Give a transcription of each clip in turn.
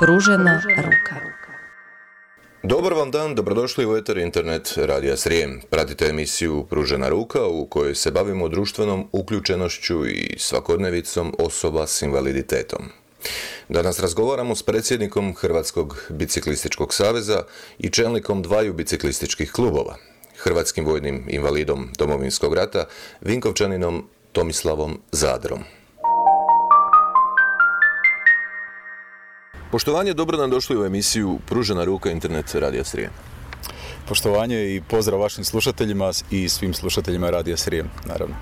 Pružena ruka. Dobar vam dan, dobrodošli u Eter Internet Radija Srijem. Pratite emisiju Pružena ruka u kojoj se bavimo društvenom uključenošću i svakodnevicom osoba s invaliditetom. Danas razgovaramo s predsjednikom Hrvatskog biciklističkog saveza i čelnikom dvaju biciklističkih klubova, Hrvatskim vojnim invalidom Domovinskog rata, Vinkovčaninom Tomislavom Zadrom. Poštovanje, dobro nam došli u emisiju Pružena ruka Internet Radija Srijem. Poštovanje i pozdrav vašim slušateljima i svim slušateljima Radija Srijem, naravno.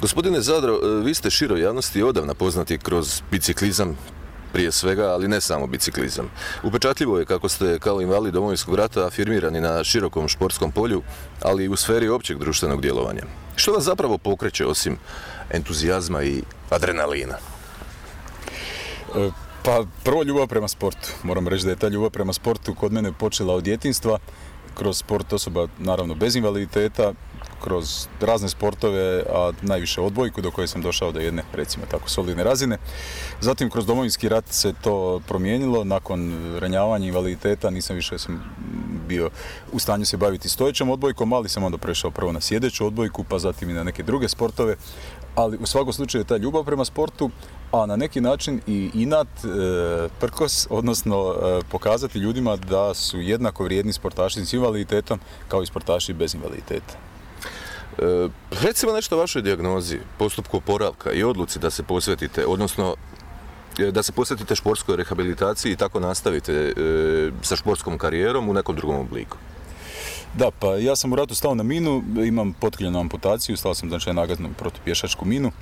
Gospodine Zadro, vi ste široj javnosti odavna poznati kroz biciklizam, prije svega, ali ne samo biciklizam. Upečatljivo je kako ste kao invalid domovinskog rata afirmirani na širokom športskom polju, ali i u sferi općeg društvenog djelovanja. Što vas zapravo pokreće osim entuzijazma i adrenalina? E, pa prvo ljubav prema sportu. Moram reći da je ta ljubav prema sportu kod mene počela od djetinstva, kroz sport osoba naravno bez invaliditeta, kroz razne sportove, a najviše odbojku do koje sam došao do jedne, recimo tako, solidne razine. Zatim kroz domovinski rat se to promijenilo, nakon ranjavanja invaliditeta nisam više sam bio u stanju se baviti stojećom odbojkom, ali sam onda prešao prvo na sjedeću odbojku, pa zatim i na neke druge sportove, ali u svakom slučaju je ta ljubav prema sportu, a na neki način i inat, e, prkos, odnosno e, pokazati ljudima da su jednako vrijedni sportaši s invaliditetom kao i sportaši bez invaliditeta. E, recimo nešto o vašoj dijagnozi, postupku oporavka i odluci da se posvetite, odnosno da se posvetite športskoj rehabilitaciji i tako nastavite sa športskom karijerom u nekom drugom obliku. Da, pa ja sam u ratu stao na minu, imam potkljenu amputaciju, stao sam znači nagaznu protupješačku minu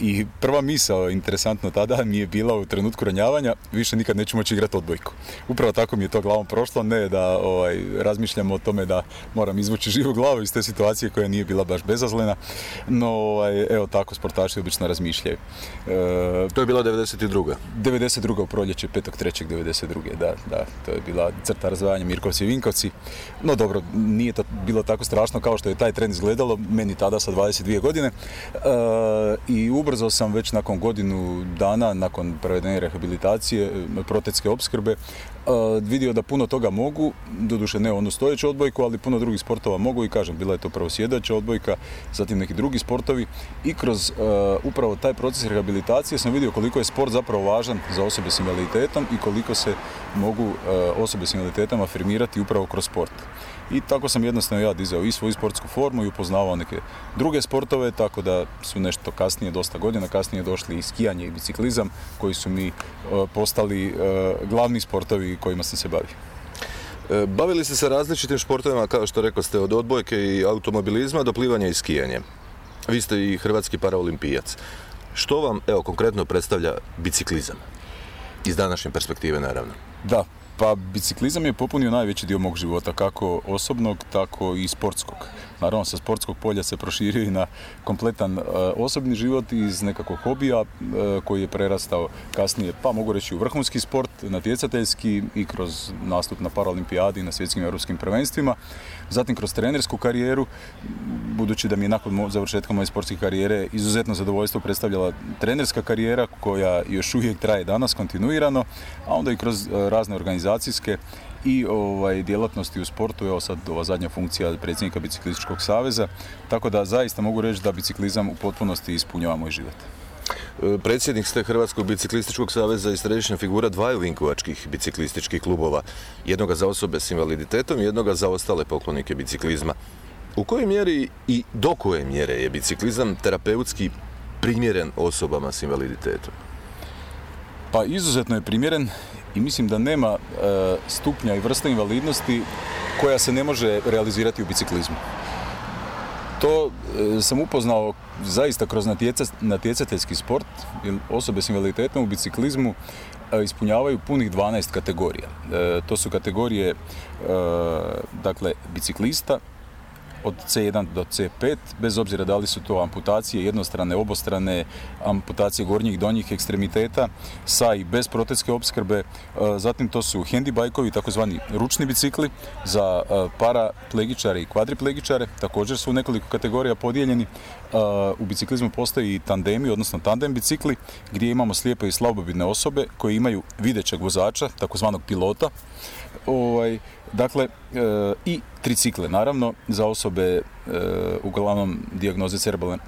i prva misao, interesantno tada, mi je bila u trenutku ranjavanja, više nikad neću moći igrati odbojku. Upravo tako mi je to glavom prošlo, ne da ovaj, razmišljam o tome da moram izvući živu glavu iz te situacije koja nije bila baš bezazlena, no ovaj, evo tako sportaši obično razmišljaju. E, to je bila 92. 92. u proljeće, 5.3.92. Da, da, to je bila crta razvajanja Mirkovci i Vinkovci. No dobro, nije to bilo tako strašno kao što je taj trend izgledalo, meni tada sa 22 godine. E, I ubrzo sam već nakon godinu dana, nakon provedene rehabilitacije, protetske opskrbe, vidio da puno toga mogu, doduše ne onu stojeću odbojku, ali puno drugih sportova mogu i kažem, bila je to prvo sjedaća odbojka, zatim neki drugi sportovi i kroz upravo taj proces rehabilitacije sam vidio koliko je sport zapravo važan za osobe s invaliditetom i koliko se mogu osobe s invaliditetom afirmirati upravo kroz sport. I tako sam jednostavno ja dizao i svoju sportsku formu i upoznavao neke druge sportove, tako da su nešto kasnije, dosta godina kasnije došli i skijanje i biciklizam koji su mi postali glavni sportovi kojima sam se bavio. E, bavili ste se različitim športovima, kao što rekao ste, od odbojke i automobilizma do plivanja i skijanja. Vi ste i hrvatski paraolimpijac. Što vam, evo, konkretno predstavlja biciklizam? Iz današnje perspektive, naravno. Da, pa biciklizam je popunio najveći dio mog života, kako osobnog, tako i sportskog. Naravno, sa sportskog polja se proširio i na kompletan e, osobni život iz nekakvog hobija e, koji je prerastao kasnije, pa mogu reći u vrhunski sport, natjecateljski i kroz nastup na paralimpijadi i na svjetskim europskim prvenstvima. Zatim kroz trenersku karijeru, budući da mi je nakon završetka moje sportske karijere izuzetno zadovoljstvo predstavljala trenerska karijera koja još uvijek traje danas kontinuirano, a onda i kroz e, razne organizacijske i ovaj, djelatnosti u sportu, evo sad ova zadnja funkcija predsjednika Biciklističkog saveza, tako da zaista mogu reći da biciklizam u potpunosti ispunjava moj život. E, predsjednik ste Hrvatskog biciklističkog saveza i središnja figura dvaju vinkovačkih biciklističkih klubova. Jednoga za osobe s invaliditetom i jednoga za ostale poklonike biciklizma. U kojoj mjeri i do koje mjere je biciklizam terapeutski primjeren osobama s invaliditetom? Pa izuzetno je primjeren i mislim da nema e, stupnja i vrsta invalidnosti koja se ne može realizirati u biciklizmu. To e, sam upoznao zaista kroz natjecateljski sport, jer osobe s invaliditetom u biciklizmu e, ispunjavaju punih 12 kategorija. to su kategorije dakle, biciklista, od C1 do C5, bez obzira da li su to amputacije jednostrane, obostrane, amputacije gornjih donjih ekstremiteta sa i bez protetske opskrbe. E, zatim to su handibajkovi, takozvani ručni bicikli za e, paraplegičare i kvadriplegičare, također su u nekoliko kategorija podijeljeni. E, u biciklizmu postoji i tandemi, odnosno tandem bicikli, gdje imamo slijepe i slabovidne osobe koje imaju videćeg vozača, takozvanog pilota, Ovaj, dakle, e, i tricikle, naravno, za osobe e, uglavnom dijagnoze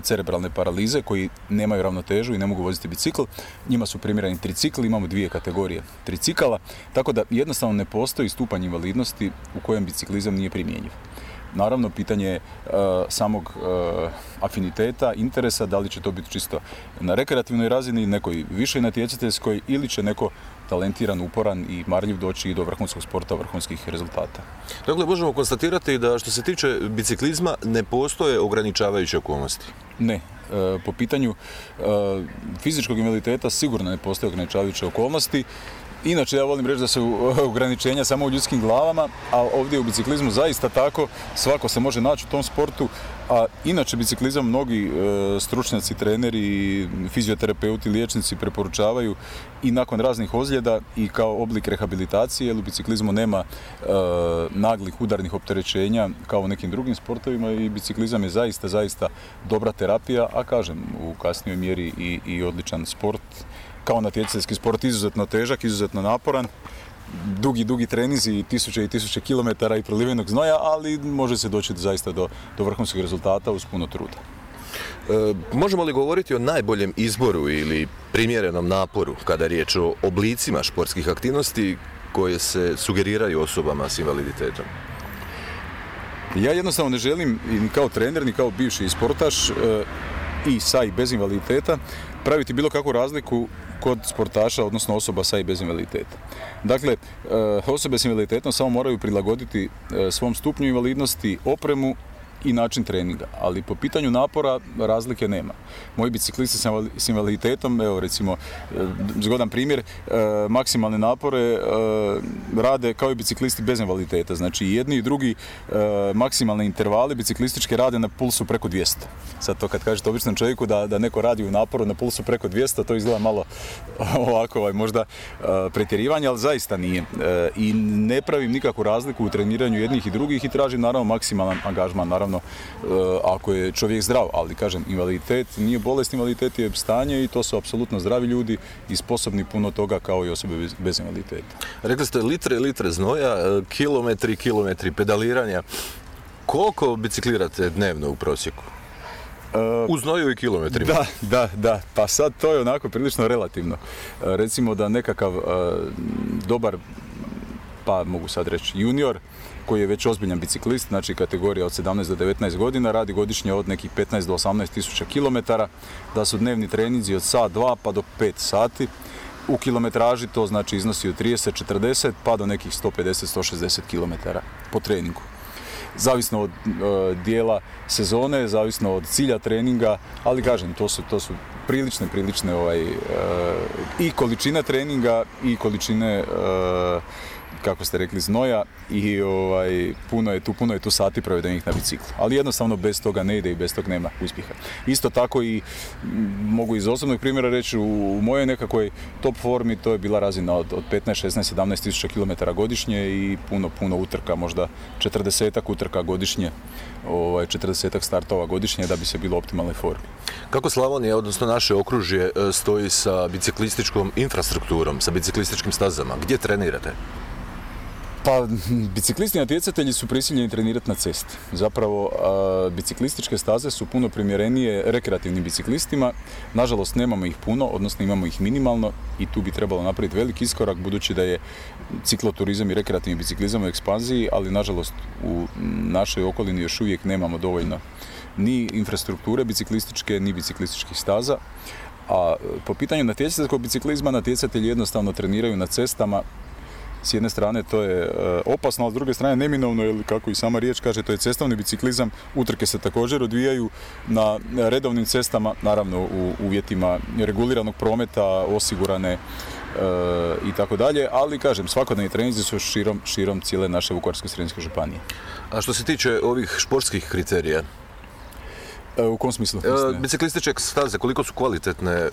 cerebralne, paralize koji nemaju ravnotežu i ne mogu voziti bicikl. Njima su primjereni tricikli, imamo dvije kategorije tricikala, tako da jednostavno ne postoji stupanj invalidnosti u kojem biciklizam nije primjenjiv. Naravno, pitanje je samog e, afiniteta, interesa, da li će to biti čisto na rekreativnoj razini, nekoj višoj natjecateljskoj ili će neko talentiran, uporan i marljiv doći i do vrhunskog sporta, vrhunskih rezultata. Dakle, možemo konstatirati da što se tiče biciklizma ne postoje ograničavajuće okolnosti? Ne, e, po pitanju e, fizičkog invaliditeta sigurno ne postoje ograničavajuće okolnosti. Inače, ja volim reći da su ograničenja samo u ljudskim glavama, a ovdje u biciklizmu zaista tako, svako se može naći u tom sportu, a inače biciklizam mnogi e, stručnjaci, treneri, fizioterapeuti, liječnici preporučavaju i nakon raznih ozljeda i kao oblik rehabilitacije, jer u biciklizmu nema e, naglih udarnih opterećenja kao u nekim drugim sportovima i biciklizam je zaista, zaista dobra terapija, a kažem, u kasnijoj mjeri i, i odličan sport kao natjecateljski sport izuzetno težak, izuzetno naporan, dugi, dugi trenizi i tisuće i tisuće kilometara i prolivenog znoja, ali može se doći zaista do, do vrhunskih rezultata uz puno truda. E, možemo li govoriti o najboljem izboru ili primjerenom naporu kada je riječ o oblicima športskih aktivnosti koje se sugeriraju osobama s invaliditetom? Ja jednostavno ne želim ni kao trener, ni kao bivši sportaš e, i sa i bez invaliditeta praviti bilo kakvu razliku kod sportaša, odnosno osoba sa i bez invaliditeta. Dakle, e, osobe s invaliditetom samo moraju prilagoditi e, svom stupnju invalidnosti opremu i način treninga, ali po pitanju napora razlike nema. Moji biciklisti s invaliditetom, evo recimo e, zgodan primjer, e, maksimalne napore e, rade kao i biciklisti bez invaliditeta. Znači jedni i drugi maksimalne intervale biciklističke rade na pulsu preko 200. Sad to kad kažete običnom čovjeku da, da neko radi u naporu na pulsu preko 200, to izgleda malo ovako ovaj, možda pretjerivanje, ali zaista nije. I ne pravim nikakvu razliku u treniranju jednih i drugih i tražim naravno maksimalan angažman, naravno naravno e, ako je čovjek zdrav, ali kažem invaliditet nije bolest, invaliditet je stanje i to su apsolutno zdravi ljudi i sposobni puno toga kao i osobe bez invaliditeta. Rekli ste litre i litre znoja, e, kilometri i kilometri pedaliranja. Koliko biciklirate dnevno u prosjeku? u znoju i kilometrima. Da, da, da. Pa sad to je onako prilično relativno. E, recimo da nekakav dobar, pa mogu sad reći junior, koji je već ozbiljan biciklist, znači kategorija od 17 do 19 godina, radi godišnje od nekih 15 do 18 tisuća kilometara, da su dnevni treninzi od sat, dva pa do 5 sati. U kilometraži to znači iznosi od 30-40 pa do nekih 150-160 km po treningu. Zavisno od e, dijela sezone, zavisno od cilja treninga, ali kažem, to su, to su prilične, prilične ovaj, e, i količina treninga i količine e, kako ste rekli, znoja i ovaj, puno je tu, puno je tu sati provedenih na biciklu. Ali jednostavno bez toga ne ide i bez tog nema uspjeha. Isto tako i mogu iz osobnog primjera reći u, mojoj nekakvoj top formi to je bila razina od, od 15, 16, 17 tisuća kilometara godišnje i puno, puno utrka, možda 40 utrka godišnje, ovaj, 40 startova godišnje da bi se bilo u optimalnoj formi. Kako Slavonija, odnosno naše okružje, e, stoji sa biciklističkom infrastrukturom, sa biciklističkim stazama? Gdje trenirate? Pa, biciklisti natjecatelji su prisiljeni trenirati na cesti. Zapravo, biciklističke staze su puno primjerenije rekreativnim biciklistima. Nažalost, nemamo ih puno, odnosno imamo ih minimalno i tu bi trebalo napraviti veliki iskorak, budući da je cikloturizam i rekreativni biciklizam u ekspanziji, ali nažalost u našoj okolini još uvijek nemamo dovoljno ni infrastrukture biciklističke, ni biciklističkih staza. A po pitanju natjecateljskog biciklizma, natjecatelji jednostavno treniraju na cestama s jedne strane to je e, opasno, a s druge strane neminovno, jer kako i sama riječ kaže, to je cestovni biciklizam. Utrke se također odvijaju na redovnim cestama, naravno u uvjetima reguliranog prometa, osigurane i tako dalje, ali kažem, svakodnevni treninzi su širom, širom cijele naše Vukovarsko-srijemske županije. A što se tiče ovih športskih kriterija, E, u kom smislu? E, biciklističke staze, koliko su kvalitetne, e,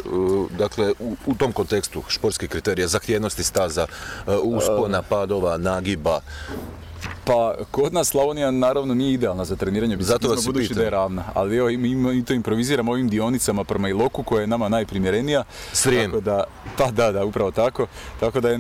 dakle, u, tom kontekstu športskih kriterija, zahtjevnosti staza, uspona, padova, nagiba, pa kod nas Slavonija naravno nije idealna za treniranje Zato vas budući da je ravna. Ali evo, mi, mi to improviziramo ovim dionicama prema Iloku koja je nama najprimjerenija. Srijem. Tako da, pa da, da, upravo tako. Tako da je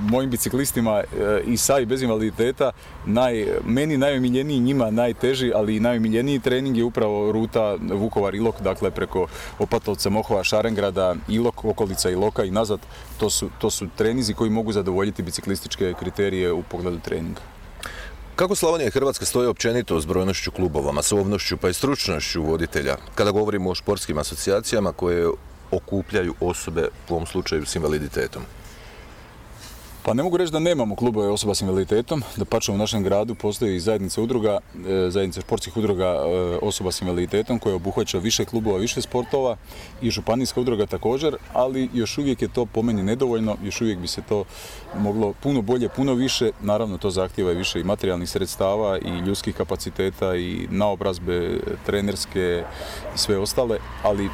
mojim biciklistima e, i sa i bez invaliditeta naj, meni najomiljeniji, njima najteži, ali i najomiljeniji trening je upravo ruta Vukovar-Ilok, dakle preko Opatovca, Mohova, Šarengrada, Ilok, okolica Iloka i nazad. To su, to su trenizi koji mogu zadovoljiti biciklističke kriterije u pogledu treninga. Kako Slavonija i Hrvatska stoje općenito s brojnošću klubova, masovnošću pa i stručnošću voditelja, kada govorimo o športskim asocijacijama koje okupljaju osobe u ovom slučaju s invaliditetom? Pa ne mogu reći da nemamo klubove osoba s invaliditetom, da pače u našem gradu postoji zajednica udruga, e, zajednica športskih udruga e, osoba s invaliditetom koja obuhvaća više klubova, više sportova i županijska udruga također, ali još uvijek je to po meni nedovoljno, još uvijek bi se to moglo puno bolje, puno više, naravno to zahtjeva i više i materijalnih sredstava i ljudskih kapaciteta i naobrazbe trenerske i sve ostale, ali e,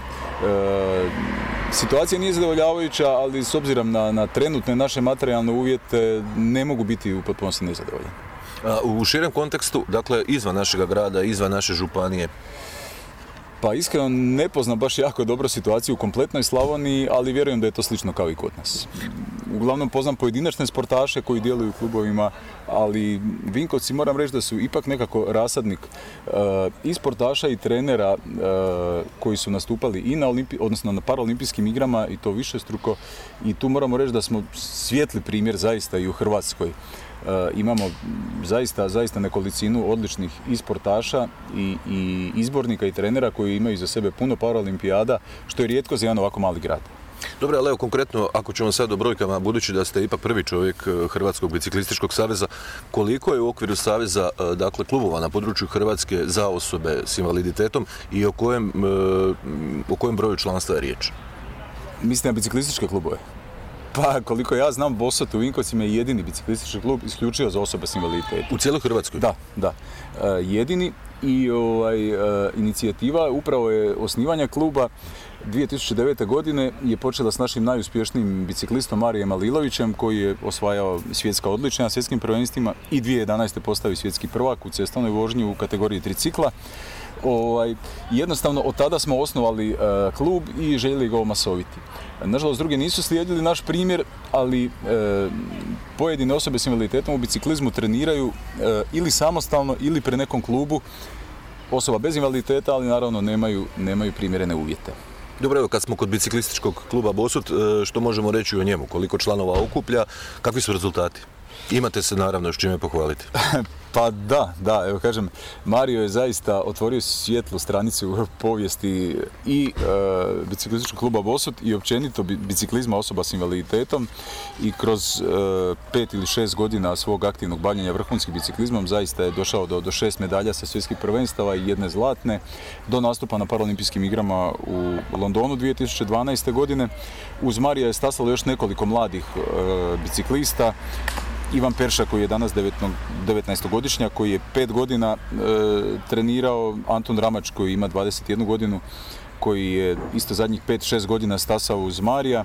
situacija nije zadovoljavajuća, ali s obzirom na, na trenutne naše materijalne uvjete ne mogu biti u potpunosti nezadovoljan. U širem kontekstu, dakle izvan našega grada, izvan naše županije, pa iskreno ne poznam baš jako dobro situaciju u kompletnoj Slavoniji, ali vjerujem da je to slično kao i kod nas. Uglavnom poznam pojedinačne sportaše koji djeluju u klubovima, ali Vinkovci moram reći da su ipak nekako rasadnik uh, i sportaša i trenera uh, koji su nastupali i na, Olimpi, odnosno na paraolimpijskim igrama i to više struko i tu moramo reći da smo svijetli primjer zaista i u Hrvatskoj. Eh, imamo zaista, zaista nekolicinu odličnih i sportaša i, i izbornika i trenera koji imaju za sebe puno paraolimpijada, što je rijetko za jedan ovako mali grad. Dobro, ali evo konkretno, ako ćemo sad o brojkama, budući da ste ipak prvi čovjek eh, Hrvatskog biciklističkog saveza, koliko je u okviru saveza eh, dakle, klubova na području Hrvatske za osobe s invaliditetom i o kojem, o kojem broju članstva je riječ? Mislim na biciklističke klubove. Pa koliko ja znam, Bosot u Vinkovcima je jedini biciklistički klub isključio za osobe s invaliditetom. U cijeloj Hrvatskoj? Da, da. E, jedini i ovaj, e, inicijativa upravo je osnivanja kluba 2009. godine je počela s našim najuspješnijim biciklistom Marijem Alilovićem koji je osvajao svjetska odličja na svjetskim prvenstvima i 2011. postavio svjetski prvak u cestovnoj vožnji u kategoriji tricikla. Ovaj, jednostavno od tada smo osnovali e, klub i željeli ga omasoviti. Nažalost, drugi nisu slijedili naš primjer, ali e, pojedine osobe s invaliditetom u biciklizmu treniraju e, ili samostalno ili pre nekom klubu osoba bez invaliditeta, ali naravno nemaju, nemaju primjerene uvjete. Dobro, evo kad smo kod biciklističkog kluba Bosut, što možemo reći o njemu? Koliko članova okuplja? Kakvi su rezultati? Imate se naravno s čime pohvaliti. pa da, da, evo kažem, Mario je zaista otvorio svijetlu stranicu u povijesti i e, biciklističkog kluba Bosut i općenito biciklizma osoba s invaliditetom i kroz e, pet ili šest godina svog aktivnog bavljenja vrhunskim biciklizmom zaista je došao do, do šest medalja sa svjetskih prvenstava i jedne zlatne do nastupa na Paralimpijskim igrama u Londonu 2012. godine. Uz Marija je stasalo još nekoliko mladih e, biciklista Ivan Perša koji je danas 19-godišnja, koji je pet godina e, trenirao, Anton Ramač koji ima 21 godinu, koji je isto zadnjih 5-6 godina stasao uz Marija,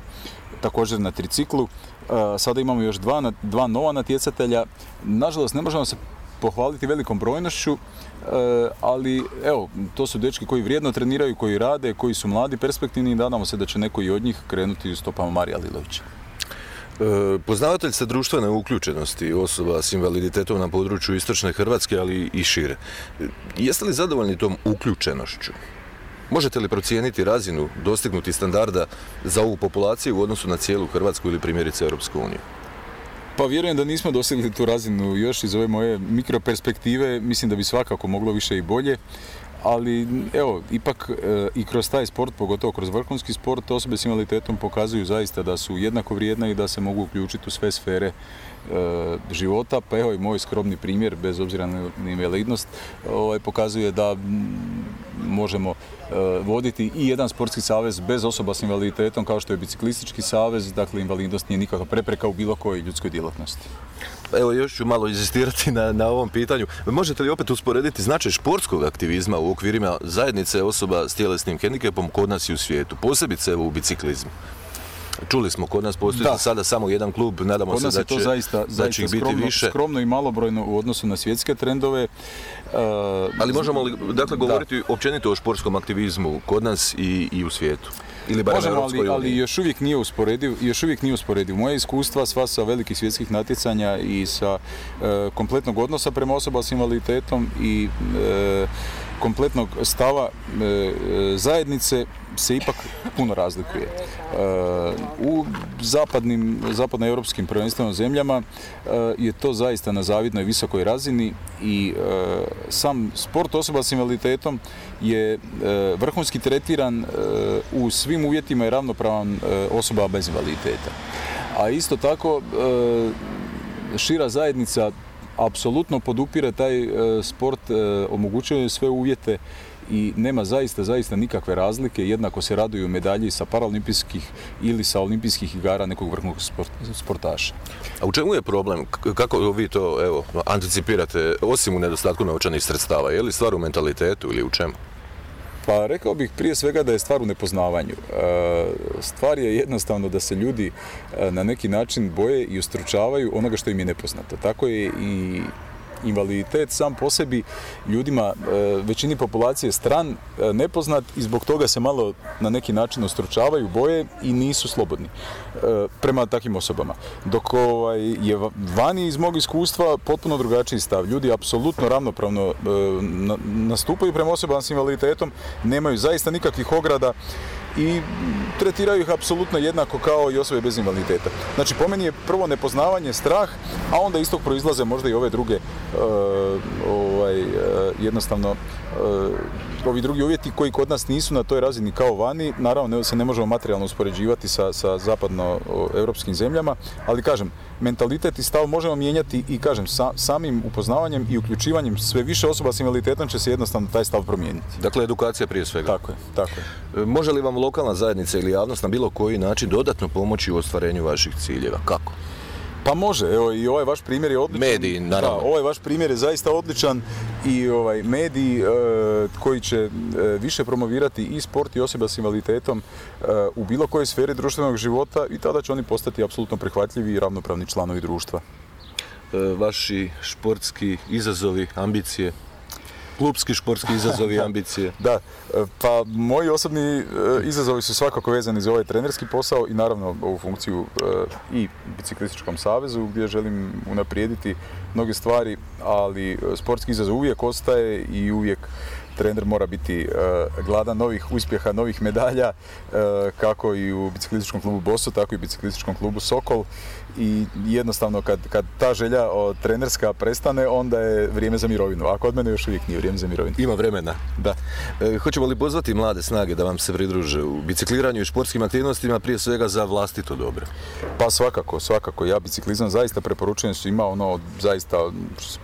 također na triciklu. E, sada imamo još dva, dva nova natjecatelja. Nažalost, ne možemo se pohvaliti velikom brojnošću, e, ali evo, to su dečki koji vrijedno treniraju, koji rade, koji su mladi, perspektivni i nadamo se da će neko i od njih krenuti u stopama Marija Lilovića. E, poznavatelj ste društvene uključenosti osoba s invaliditetom na području istočne Hrvatske, ali i šire. Jeste li zadovoljni tom uključenošću? Možete li procijeniti razinu dostignuti standarda za ovu populaciju u odnosu na cijelu Hrvatsku ili primjerice Europsku uniju? Pa vjerujem da nismo dosegli tu razinu još iz ove moje mikroperspektive. Mislim da bi svakako moglo više i bolje ali evo, ipak e, i kroz taj sport, pogotovo kroz vrhunski sport, osobe s invaliditetom pokazuju zaista da su jednako vrijedne i da se mogu uključiti u sve sfere života, pa evo i moj skromni primjer, bez obzira na invalidnost, ovaj, pokazuje da možemo voditi i jedan sportski savez bez osoba s invaliditetom kao što je biciklistički savez, dakle invalidnost nije nikakva prepreka u bilo kojoj ljudskoj djelatnosti. Evo još ću malo inzistirati na, na ovom pitanju. Možete li opet usporediti značaj športskog aktivizma u okvirima zajednice osoba s tjelesnim hendikepom kod nas i u svijetu, posebice u biciklizmu? Čuli smo, kod nas postoji da. sada samo jedan klub, nadamo kod se da će, to zaista, da će biti skromno, više. Skromno i malobrojno u odnosu na svjetske trendove. Uh, Ali možemo li dakle, govoriti općenito o športskom aktivizmu kod nas i, i u svijetu? Ili Možemo, ali, ali još uvijek nije usporediv, još uvijek nije usporediv. Moje iskustva sva sa velikih svjetskih natjecanja i sa e, kompletnog odnosa prema osoba s invaliditetom i e, kompletnog stava e, zajednice se ipak puno razlikuje. E, u zapadnim, zapadnoeuropskim prvenstveno zemljama e, je to zaista na zavidnoj visokoj razini i sam sport osoba s invaliditetom je vrhunski tretiran u svim uvjetima i ravnopravan osoba bez invaliditeta. A isto tako šira zajednica apsolutno podupire taj e, sport, e, omogućuje sve uvjete i nema zaista, zaista nikakve razlike, jednako se raduju medalji sa paralimpijskih ili sa olimpijskih igara nekog vrhunskog sportaša. A u čemu je problem? Kako vi to evo, anticipirate, osim u nedostatku novčanih sredstava? Je li stvar u mentalitetu ili u čemu? Pa rekao bih prije svega da je stvar u nepoznavanju. E, stvar je jednostavno da se ljudi e, na neki način boje i ustručavaju onoga što im je nepoznato. Tako je i invaliditet sam po sebi ljudima, e, većini populacije stran, e, nepoznat i zbog toga se malo na neki način ostručavaju, boje i nisu slobodni e, prema takvim osobama. Dok ovaj, je vani iz mog iskustva potpuno drugačiji stav. Ljudi apsolutno ravnopravno nastupaju prema osobama s invaliditetom, nemaju zaista nikakvih ograda i tretiraju ih apsolutno jednako kao i osobe bez invaliditeta. Znači po meni je prvo nepoznavanje, strah, a onda istog proizlaze možda i ove druge e, ovaj, e, jednostavno e, ovi drugi uvjeti koji kod nas nisu na toj razini kao vani, naravno se ne možemo materijalno uspoređivati sa, sa zapadno-europskim zemljama, ali kažem, mentalitet i stav možemo mijenjati i kažem, samim upoznavanjem i uključivanjem sve više osoba s invaliditetom će se jednostavno taj stav promijeniti. Dakle, edukacija prije svega. Tako je, tako je. Može li vam lokalna zajednica ili javnost na bilo koji način dodatno pomoći u ostvarenju vaših ciljeva? Kako? Pa može, evo i ovaj vaš primjer je odličan. Mediji, naravno. Da, ovaj vaš primjer je zaista odličan i ovaj mediji e, koji će e, više promovirati i sport i osoba s invaliditetom e, u bilo kojoj sferi društvenog života i tada će oni postati apsolutno prihvatljivi i ravnopravni članovi društva. Vaši športski izazovi, ambicije? Klubski športski izazovi i ambicije? Da, pa moji osobni e, izazovi su svakako vezani za ovaj trenerski posao i naravno ovu funkciju e, i biciklističkom savezu gdje želim unaprijediti mnoge stvari, ali sportski izazov uvijek ostaje i uvijek trener mora biti e, gladan novih uspjeha, novih medalja, kako i u biciklističkom klubu Boso, tako i u biciklističkom klubu Sokol i jednostavno kad, kad ta želja o, trenerska prestane, onda je vrijeme za mirovinu. A kod mene još uvijek nije vrijeme za mirovinu. Ima vremena. Da. E, hoćemo li pozvati mlade snage da vam se pridruže u bicikliranju i športskim aktivnostima prije svega za vlastito dobro? Pa svakako, svakako. Ja biciklizam zaista preporučujem ima ono zaista,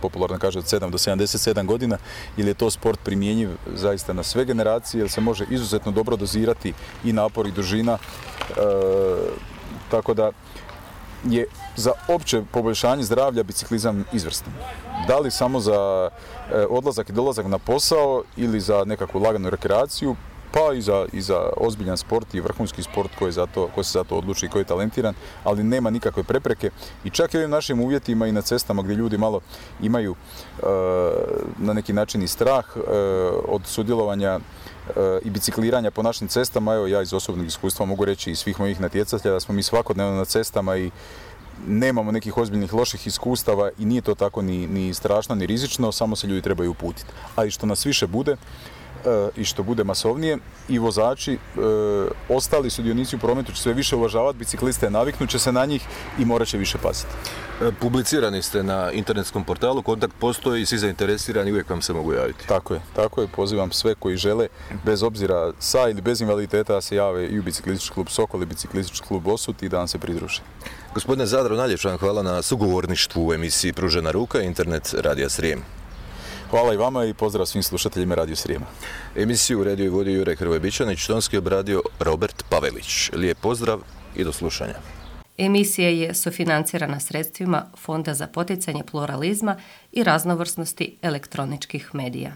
popularno kaže, od 7 do 77 godina, jer je to sport primjenjiv zaista na sve generacije, jer se može izuzetno dobro dozirati i napor i dužina. E, tako da je za opće poboljšanje zdravlja biciklizam izvrstan. Da li samo za e, odlazak i dolazak na posao ili za nekakvu laganu rekreaciju, pa i za, i za ozbiljan sport i vrhunski sport koji, zato, koji se za to odluči i koji je talentiran, ali nema nikakve prepreke. I čak i ovim našim uvjetima i na cestama gdje ljudi malo imaju e, na neki način i strah e, od sudjelovanja i bicikliranja po našim cestama, evo ja iz osobnog iskustva mogu reći i svih mojih natjecatelja da smo mi svakodnevno na cestama i nemamo nekih ozbiljnih loših iskustava i nije to tako ni, ni strašno ni rizično, samo se ljudi trebaju uputiti. A i što nas više bude, i što bude masovnije i vozači, ostali sudionici u prometu će sve više uvažavati bicikliste, naviknut će se na njih i morat će više paziti. Publicirani ste na internetskom portalu, kontakt postoji i svi zainteresirani uvijek vam se mogu javiti. Tako je, tako je, pozivam sve koji žele, bez obzira sa ili bez invaliditeta, da se jave i u biciklistički klub Sokol i biciklistički klub Osut i da nam se pridruže. Gospodine Zadro, najljepša vam hvala na sugovorništvu u emisiji Pružena ruka, internet Radija Srijem. Hvala i vama i pozdrav svim slušateljima Radio Srijema. Emisiju redio i vodio Jure Hrvoje-Bičanić, tonski obradio Robert Pavelić. Lijep pozdrav i do slušanja. Emisija je sufinancirana sredstvima Fonda za poticanje pluralizma i raznovrsnosti elektroničkih medija.